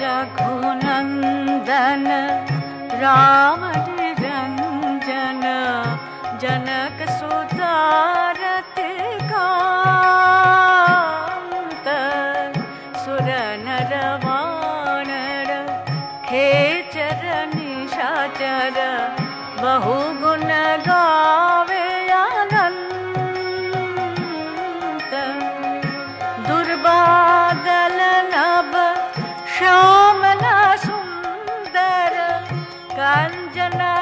रघुनन्दन राम निरञ्जन जनक कान्त खेचर निशाचर बहु गुण गावे अनन्त। दुर्बादल नभ श्यामल सुन्दर कञ्जनयन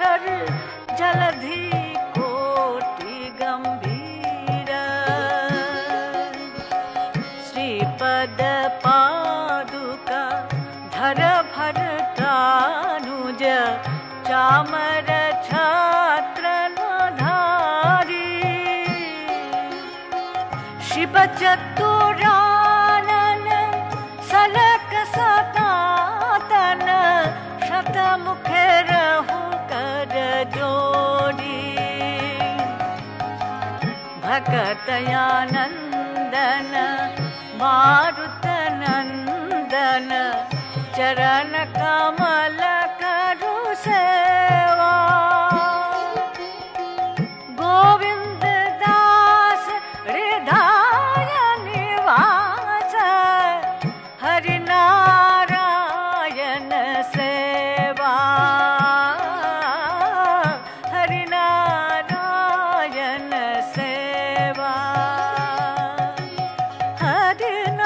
दक्षिणिषिताशर जलधि कोटि गम्भीर। श्रीपद पादुका धर भरतानुज चामर छात्र भकतयानन्दन मारुतनन्दन चरण I did.